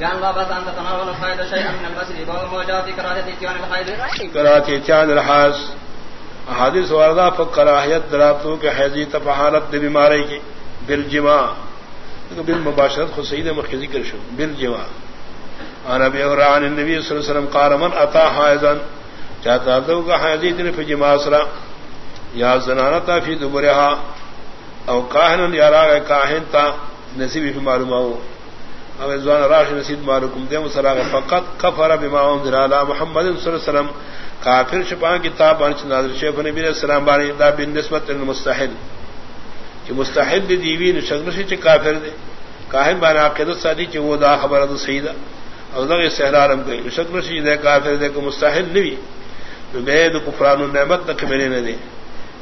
جان لا بس تتناول الحائض شيئا من المسجد وهو ما جاء في كراهه اتيان الحائض کراچی چاند الحاظ حادث واردہ فکراہیت دراتوں کے حیضی تفحالت بیماری کی، بل جمع بل مباشرت خود سعید مخ ذکر شو، بل جمع عن ابي هريره عن النبي صلى الله عليه وسلم قال من اتى حائضا چاہتا تو کہ حیضی دن فی جمع اسرا یا زنانتا فی دبرها او کاہن یا راغ کاہن تا نصیب فی معلوم ہو او ازوان راش نصیب معلوم دے مسراغ فقط کفر بما انزل على محمد صلی اللہ علیہ وسلم. کافر شپان کتاب بانچ نازل شیخ نبی علیہ السلام بانی دا بالنسبت للمستحل کہ مستحل. دی دیوی نشکل شی چی کافر دے کاہن بانی عقیدت سادی چی وہ دا خبر دا سیدہ. او دا استحرارم کئی. نشکل شی دے کافر دے کہ مستحل نوی. بے دا کفران النعمت دا کمیلی ندے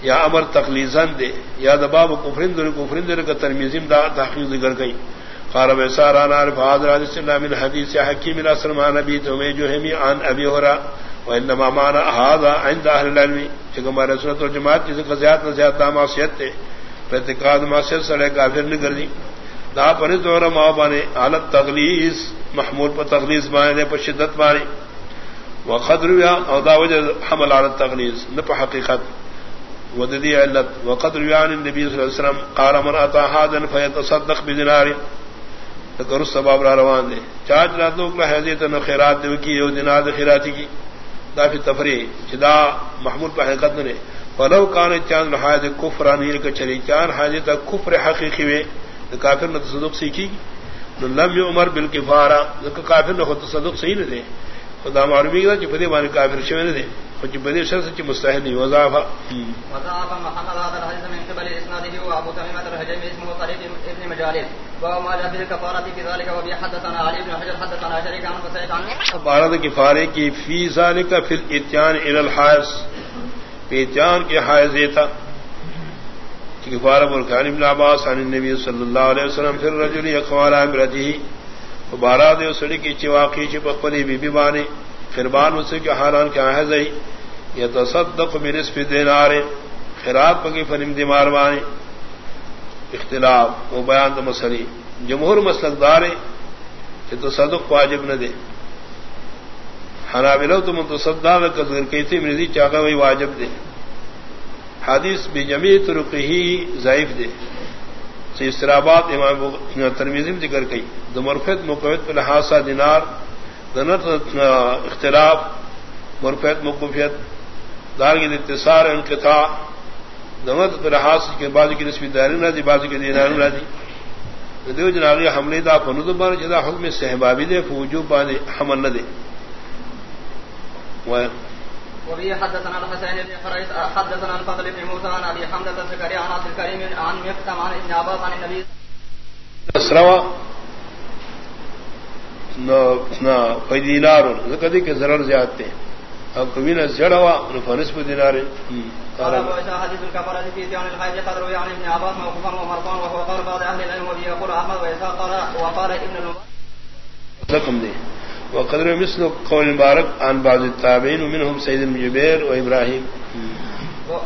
یا امر تخلیزن دے. یا دباب کفرین در کفرین در کا ترمیزیم دا تحقیق ذکر گئی قال بساران عارف حاضر حدیث اللہ من حدیث حکیم الاسلم عن نبی تمہیں جو ہمی عن ابی ہورا وانما معنى هذا عند اهل العلم. كما رسول الجماعت جس کا زیادہ زیادہ معصیت ہے، اعتقاد معصیت سے کافر نہیں کر دی دا پر دور ما بنے حالت تغلیظ محمول پر تغلیظ معنی پر شدت معنی۔ وقدر یا او دا وجہ حمل على التغلیظ نہ پر حقیقت۔ وددی علت، وقدر یان النبی صلی اللہ علیہ وسلم، قال من اتى هذا فيتصدق بدينار ذکر سبب روان دے۔ چاچ راتوں کا حیثیت نو خیرات دیو کی یو دینار خیراتی کی۔ دافی تفریح چدا محمود پہ حقیقت نے فلو کان چاند حاضر کفرانی کا چلی۔ چان حاضر کفر حقیقی میں کافر نے تصدق سیکھی نو لم عمر بالکفارہ کافر نے خود تصدق صحیح نہ دے خدا معلومی کی کہ بدی معنی کافر شوی نہ دے کچھ بدی شخص کی مستحیل نہیں وضاحہ وضاحہ محمد هذا الحديث من قبل اسناده وابو تميمة الهجمي اسمه طريق مطلب ابن مجالس وهو بارد کفارے کی فی ذلك فی الاتیان الى الحائز فی اتیان کے حائز تھا کفارہ برکان ابن عباس، عن النبی صلی اللہ علیہ وسلم پھر رجل یقوال امرته. بارہ دے سڑی کی چواقی چپ پلی بی بی بانی خربان اس کے حالان کیا ہے زئی یہ تصدق بنسب دینار خراب پکی فنم دیمار بانی اختلاف، وہ بیان تو مسلی جمہور مسلک دار کہ تصدق واجب نہ دے۔ حنابلو تو متصدار کا ذکر کی مرضی چاہا وہی واجب دے۔ حدیث بھی جمی ترقی ہی ضعیف دے۔ سے استراباد امام ترمیزم ذکر گئی مرفت مقوت لحاظہ دینار۔ دنت اختلاف، مرفت، مقفیت۔ دار کی اتصار انقطاع۔ دمت لحاظ کے بعد کی نسبی داری نہ دی بعض کی دینار نہ دی دیو جناغی حملے دا فند بان جدا حکم صحبابی دے فوجو بانے حمل نہ دے۔ وبه حدثنا الحسين بن حريث حدثنا الفضل بن موسى عن ابي حمزه الزكريا عن عبد الكريم عن مقتم عن ابن عباس عن النبي اسروا نہ کوئی دینار کدی کے ضرر زیادتے اب کبھی نہ جڑا ہوا فنس پہ دینار قال ابو عيسى حديث الكفاره في تيان الحاج قدر عن ابن عباس موقوفا ومرفوعا وهو قول بعض اهل العلم وبه يقول احمد واسحاق قال وقال ابن لكم دي. وقدر مثل قول مبارك عن بعض التابعين ومنهم سيد المجبير وابراهيم